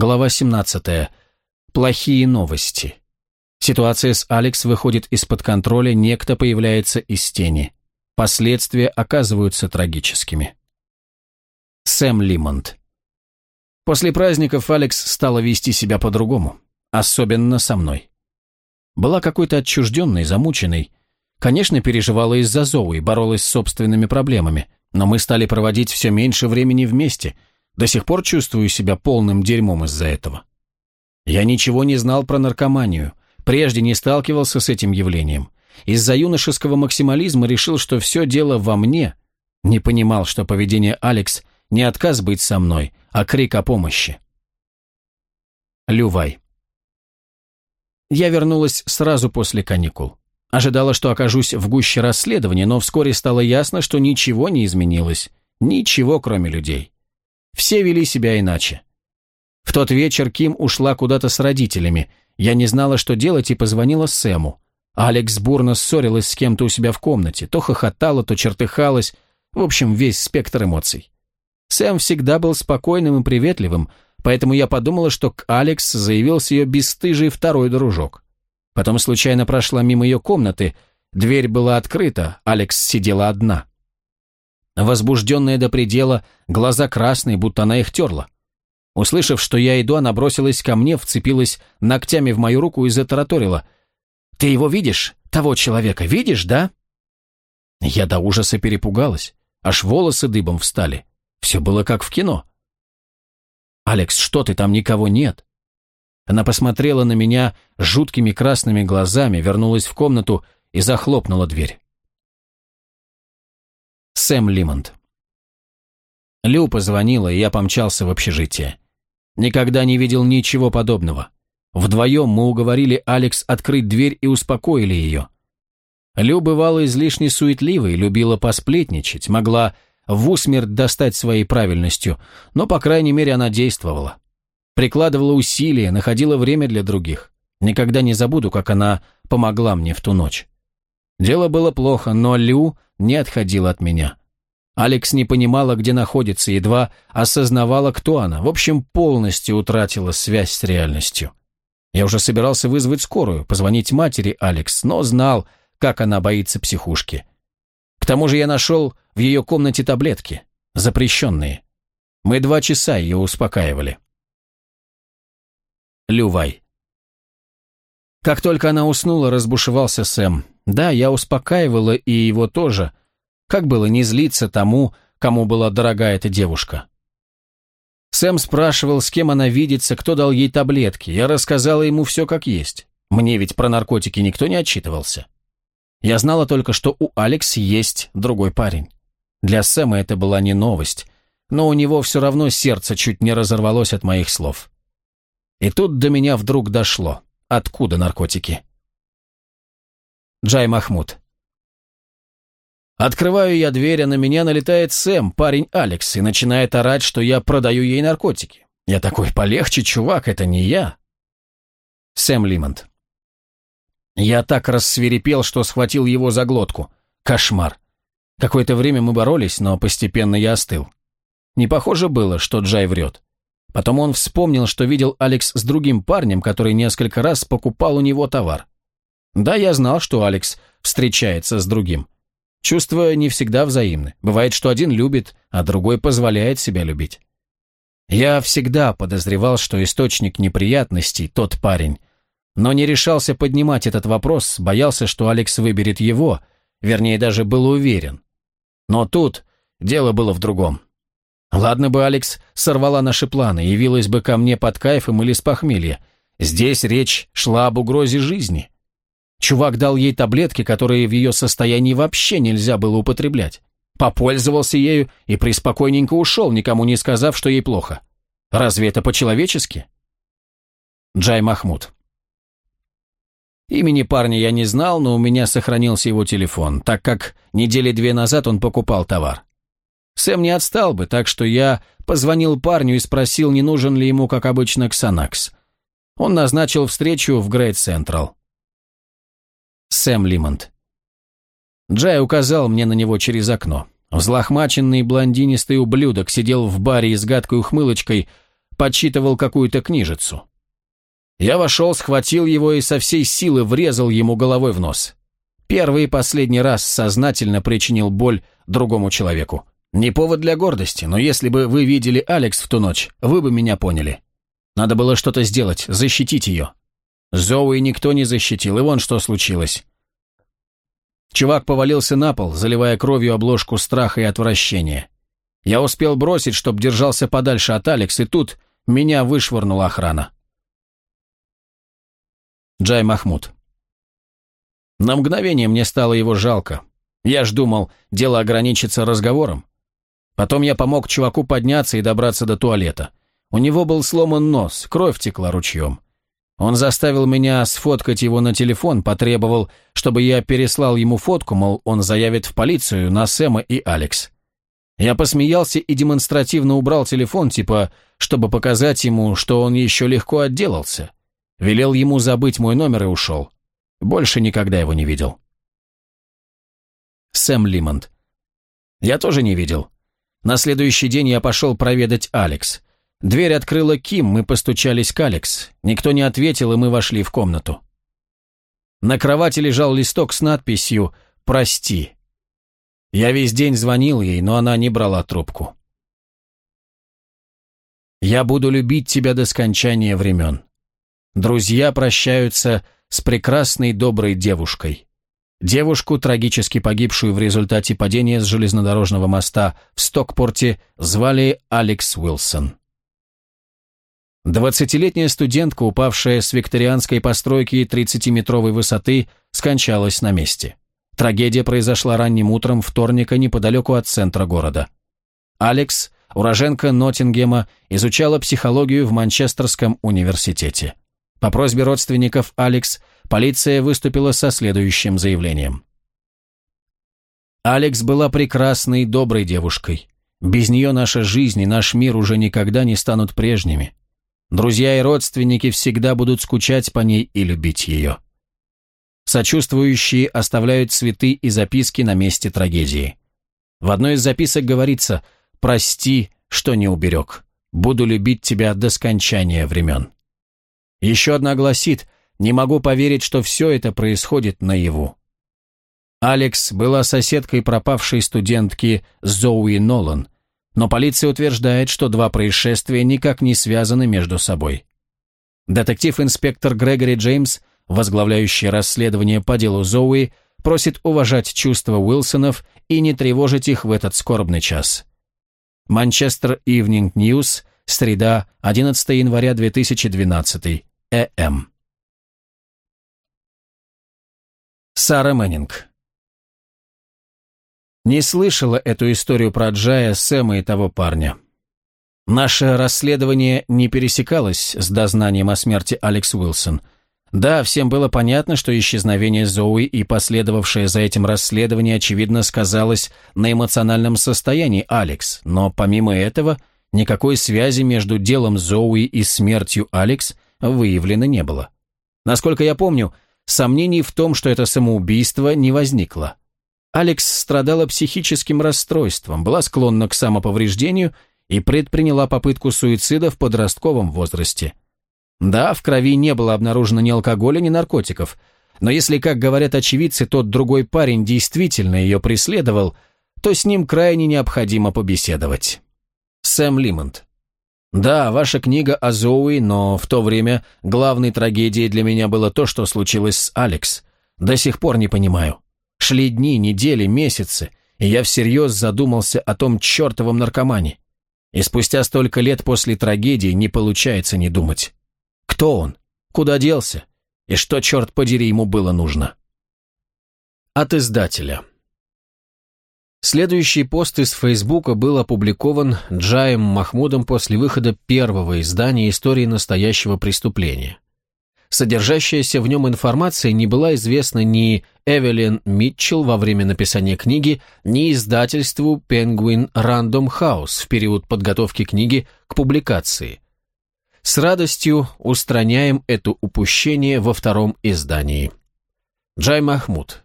Глава 17. Плохие новости. Ситуация с Алекс выходит из-под контроля, некто появляется из тени. Последствия оказываются трагическими. Сэм Лимонд. После праздников Алекс стала вести себя по-другому, особенно со мной. Была какой-то отчужденной, замученной. Конечно, переживала из-за Зои, боролась с собственными проблемами, но мы стали проводить все меньше времени вместе – до сих пор чувствую себя полным дерьмом из-за этого. Я ничего не знал про наркоманию, прежде не сталкивался с этим явлением. Из-за юношеского максимализма решил, что все дело во мне. Не понимал, что поведение Алекс не отказ быть со мной, а крик о помощи. Лювай. Я вернулась сразу после каникул. Ожидала, что окажусь в гуще расследования, но вскоре стало ясно, что ничего не изменилось. Ничего, кроме людей. Все вели себя иначе. В тот вечер Ким ушла куда-то с родителями. Я не знала, что делать, и позвонила Сэму. Алекс бурно ссорилась с кем-то у себя в комнате. То хохотала, то чертыхалась. В общем, весь спектр эмоций. Сэм всегда был спокойным и приветливым, поэтому я подумала, что к Алекс заявился ее бесстыжий второй дружок. Потом случайно прошла мимо ее комнаты. Дверь была открыта, Алекс сидела одна возбужденная до предела, глаза красные, будто она их терла. Услышав, что я иду, она бросилась ко мне, вцепилась ногтями в мою руку и затараторила. «Ты его видишь, того человека, видишь, да?» Я до ужаса перепугалась, аж волосы дыбом встали. Все было как в кино. «Алекс, что ты, там никого нет?» Она посмотрела на меня жуткими красными глазами, вернулась в комнату и захлопнула дверь. Сэм Лимонд. Лю позвонила, и я помчался в общежитие. Никогда не видел ничего подобного. Вдвоем мы уговорили Алекс открыть дверь и успокоили ее. Лю бывала излишне суетливой, любила посплетничать, могла в усмерть достать своей правильностью, но, по крайней мере, она действовала. Прикладывала усилия, находила время для других. Никогда не забуду, как она помогла мне в ту ночь. Дело было плохо, но Лю не отходила от меня. Алекс не понимала, где находится, едва осознавала, кто она. В общем, полностью утратила связь с реальностью. Я уже собирался вызвать скорую, позвонить матери Алекс, но знал, как она боится психушки. К тому же я нашел в ее комнате таблетки, запрещенные. Мы два часа ее успокаивали. Лювай. Как только она уснула, разбушевался Сэм. Да, я успокаивала и его тоже. Как было не злиться тому, кому была дорога эта девушка? Сэм спрашивал, с кем она видится, кто дал ей таблетки. Я рассказала ему все как есть. Мне ведь про наркотики никто не отчитывался. Я знала только, что у Алекс есть другой парень. Для Сэма это была не новость, но у него все равно сердце чуть не разорвалось от моих слов. И тут до меня вдруг дошло. Откуда наркотики? Джай Махмуд. Открываю я дверь, а на меня налетает Сэм, парень Алекс, и начинает орать, что я продаю ей наркотики. Я такой, полегче, чувак, это не я. Сэм Лимонт. Я так рассверепел, что схватил его за глотку. Кошмар. Какое-то время мы боролись, но постепенно я остыл. Не похоже было, что Джай врет. Потом он вспомнил, что видел Алекс с другим парнем, который несколько раз покупал у него товар. Да, я знал, что Алекс встречается с другим. Чувства не всегда взаимны. Бывает, что один любит, а другой позволяет себя любить. Я всегда подозревал, что источник неприятностей тот парень, но не решался поднимать этот вопрос, боялся, что Алекс выберет его, вернее, даже был уверен. Но тут дело было в другом. Ладно бы Алекс сорвала наши планы, явилась бы ко мне под кайфом или с похмелья. Здесь речь шла об угрозе жизни. Чувак дал ей таблетки, которые в ее состоянии вообще нельзя было употреблять. Попользовался ею и приспокойненько ушел, никому не сказав, что ей плохо. Разве это по-человечески? Джай Махмуд. Имени парня я не знал, но у меня сохранился его телефон, так как недели две назад он покупал товар. Сэм не отстал бы, так что я позвонил парню и спросил, не нужен ли ему, как обычно, Ксанакс. Он назначил встречу в Грейт Централ. Сэм Лимонд. Джай указал мне на него через окно. Взлохмаченный блондинистый ублюдок сидел в баре и с гадкой ухмылочкой, подсчитывал какую-то книжицу. Я вошел, схватил его и со всей силы врезал ему головой в нос. Первый и последний раз сознательно причинил боль другому человеку. Не повод для гордости, но если бы вы видели Алекс в ту ночь, вы бы меня поняли. Надо было что-то сделать, защитить ее. Зоуи никто не защитил, и вон что случилось. Чувак повалился на пол, заливая кровью обложку страха и отвращения. Я успел бросить, чтоб держался подальше от Алекс, и тут меня вышвырнула охрана. Джай Махмуд. На мгновение мне стало его жалко. Я ж думал, дело ограничится разговором. Потом я помог чуваку подняться и добраться до туалета. У него был сломан нос, кровь текла ручьем. Он заставил меня сфоткать его на телефон, потребовал, чтобы я переслал ему фотку, мол, он заявит в полицию на Сэма и Алекс. Я посмеялся и демонстративно убрал телефон, типа, чтобы показать ему, что он еще легко отделался. Велел ему забыть мой номер и ушел. Больше никогда его не видел. Сэм Лимонд. Я тоже не видел. На следующий день я пошел проведать Алекс. Дверь открыла Ким, мы постучались к Алекс. Никто не ответил, и мы вошли в комнату. На кровати лежал листок с надписью «Прости». Я весь день звонил ей, но она не брала трубку. «Я буду любить тебя до скончания времен. Друзья прощаются с прекрасной доброй девушкой. Девушку, трагически погибшую в результате падения с железнодорожного моста в Стокпорте, звали Алекс Уилсон. Двадцатилетняя студентка, упавшая с викторианской постройки 30-метровой высоты, скончалась на месте. Трагедия произошла ранним утром вторника неподалеку от центра города. Алекс, уроженка Ноттингема, изучала психологию в Манчестерском университете. По просьбе родственников Алекс Полиция выступила со следующим заявлением. Алекс была прекрасной, доброй девушкой. Без нее наша жизнь и наш мир уже никогда не станут прежними. Друзья и родственники всегда будут скучать по ней и любить ее. Сочувствующие оставляют цветы и записки на месте трагедии. В одной из записок говорится «Прости, что не уберег. Буду любить тебя до скончания времен». Еще одна гласит не могу поверить, что все это происходит наяву. Алекс была соседкой пропавшей студентки Зоуи Нолан, но полиция утверждает, что два происшествия никак не связаны между собой. Детектив-инспектор Грегори Джеймс, возглавляющий расследование по делу Зоуи, просит уважать чувства Уилсонов и не тревожить их в этот скорбный час. Манчестер Ивнинг Ньюс, среда, 11 января 2012, э Э.М. Сара Мэннинг Не слышала эту историю про Джая, Сэма и того парня. Наше расследование не пересекалось с дознанием о смерти Алекс Уилсон. Да, всем было понятно, что исчезновение Зоуи и последовавшее за этим расследование очевидно сказалось на эмоциональном состоянии Алекс, но помимо этого никакой связи между делом Зоуи и смертью Алекс выявлено не было. Насколько я помню, Сомнений в том, что это самоубийство, не возникло. Алекс страдала психическим расстройством, была склонна к самоповреждению и предприняла попытку суицида в подростковом возрасте. Да, в крови не было обнаружено ни алкоголя, ни наркотиков, но если, как говорят очевидцы, тот другой парень действительно ее преследовал, то с ним крайне необходимо побеседовать. Сэм Лимонд да, ваша книга о Зоуи, но в то время главной трагедией для меня было то, что случилось с Алекс. До сих пор не понимаю. Шли дни, недели, месяцы, и я всерьез задумался о том чертовом наркомане. И спустя столько лет после трагедии не получается не думать. Кто он? Куда делся? И что, черт подери, ему было нужно? От издателя. Следующий пост из Фейсбука был опубликован Джаем Махмудом после выхода первого издания истории настоящего преступления. Содержащаяся в нем информация не была известна ни Эвелин Митчелл во время написания книги, ни издательству Penguin Random House в период подготовки книги к публикации. С радостью устраняем это упущение во втором издании. Джай Махмуд.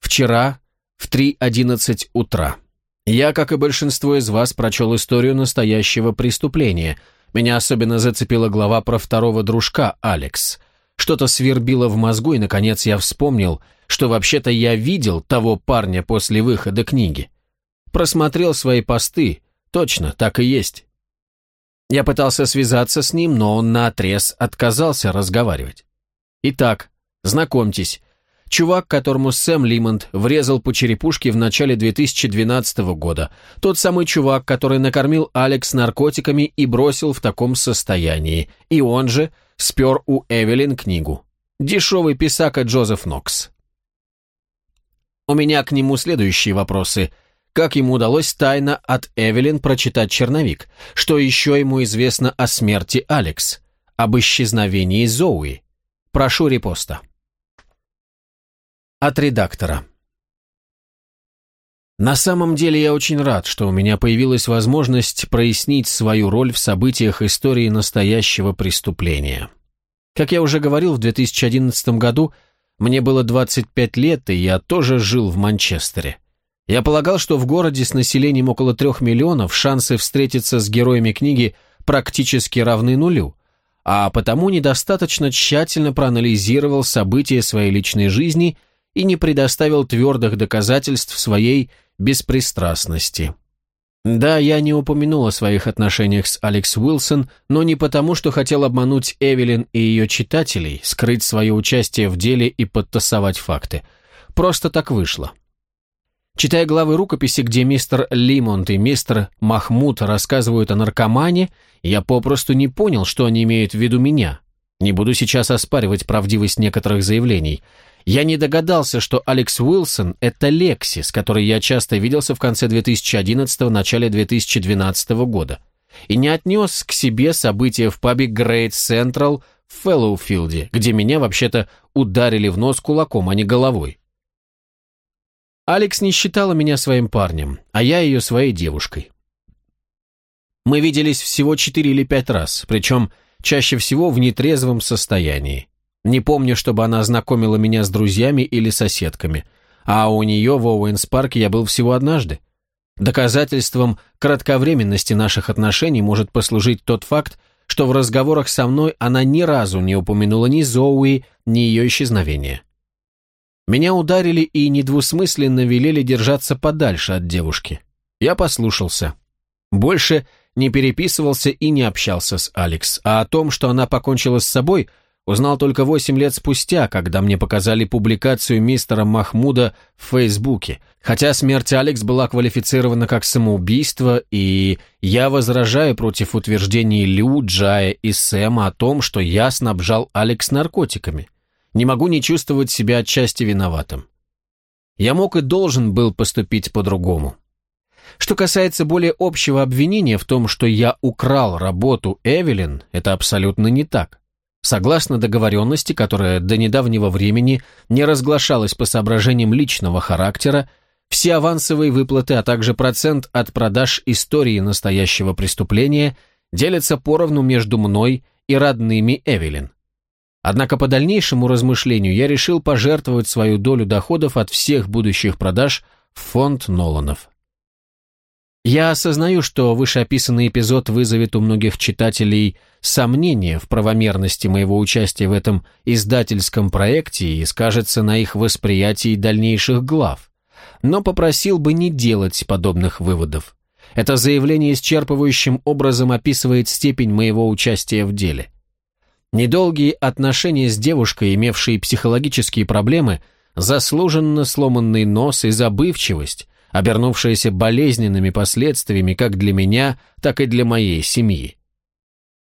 Вчера, в 3.11 утра. Я, как и большинство из вас, прочел историю настоящего преступления. Меня особенно зацепила глава про второго дружка, Алекс. Что-то свербило в мозгу, и, наконец, я вспомнил, что вообще-то я видел того парня после выхода книги. Просмотрел свои посты. Точно, так и есть. Я пытался связаться с ним, но он наотрез отказался разговаривать. Итак, знакомьтесь, Чувак, которому Сэм Лимонд врезал по черепушке в начале 2012 года. Тот самый чувак, который накормил Алекс наркотиками и бросил в таком состоянии. И он же спер у Эвелин книгу. Дешевый писака Джозеф Нокс. У меня к нему следующие вопросы. Как ему удалось тайно от Эвелин прочитать черновик? Что еще ему известно о смерти Алекс? Об исчезновении Зоуи? Прошу репоста. От редактора. На самом деле я очень рад, что у меня появилась возможность прояснить свою роль в событиях истории настоящего преступления. Как я уже говорил, в 2011 году мне было 25 лет, и я тоже жил в Манчестере. Я полагал, что в городе с населением около трех миллионов шансы встретиться с героями книги практически равны нулю – а потому недостаточно тщательно проанализировал события своей личной жизни и не предоставил твердых доказательств своей беспристрастности. Да, я не упомянул о своих отношениях с Алекс Уилсон, но не потому, что хотел обмануть Эвелин и ее читателей, скрыть свое участие в деле и подтасовать факты. Просто так вышло. Читая главы рукописи, где мистер Лимонт и мистер Махмуд рассказывают о наркомане, я попросту не понял, что они имеют в виду меня. Не буду сейчас оспаривать правдивость некоторых заявлений – я не догадался, что Алекс Уилсон – это Лекси, с которой я часто виделся в конце 2011-го, начале 2012 -го года, и не отнес к себе события в пабе Great Central в Феллоуфилде, где меня вообще-то ударили в нос кулаком, а не головой. Алекс не считала меня своим парнем, а я ее своей девушкой. Мы виделись всего четыре или пять раз, причем чаще всего в нетрезвом состоянии. Не помню, чтобы она знакомила меня с друзьями или соседками. А у нее в Оуэнс-парке я был всего однажды. Доказательством кратковременности наших отношений может послужить тот факт, что в разговорах со мной она ни разу не упомянула ни Зоуи, ни ее исчезновения. Меня ударили и недвусмысленно велели держаться подальше от девушки. Я послушался. Больше не переписывался и не общался с Алекс, а о том, что она покончила с собой – Узнал только восемь лет спустя, когда мне показали публикацию мистера Махмуда в Фейсбуке, хотя смерть Алекс была квалифицирована как самоубийство, и я возражаю против утверждений Лю, Джая и Сэма о том, что я снабжал Алекс наркотиками. Не могу не чувствовать себя отчасти виноватым. Я мог и должен был поступить по-другому. Что касается более общего обвинения в том, что я украл работу Эвелин, это абсолютно не так. Согласно договоренности, которая до недавнего времени не разглашалась по соображениям личного характера, все авансовые выплаты, а также процент от продаж истории настоящего преступления делятся поровну между мной и родными Эвелин. Однако по дальнейшему размышлению я решил пожертвовать свою долю доходов от всех будущих продаж в фонд Ноланов. Я осознаю, что вышеописанный эпизод вызовет у многих читателей сомнения в правомерности моего участия в этом издательском проекте и скажется на их восприятии дальнейших глав. Но попросил бы не делать подобных выводов. Это заявление исчерпывающим образом описывает степень моего участия в деле. Недолгие отношения с девушкой, имевшей психологические проблемы, заслуженно сломанный нос и забывчивость, обернувшееся болезненными последствиями как для меня, так и для моей семьи.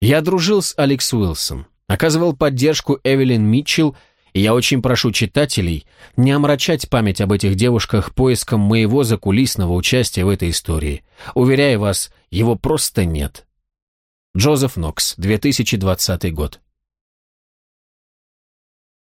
Я дружил с Алекс Уилсон, оказывал поддержку Эвелин Митчелл, и я очень прошу читателей не омрачать память об этих девушках поиском моего закулисного участия в этой истории. Уверяю вас, его просто нет. Джозеф Нокс, 2020 год.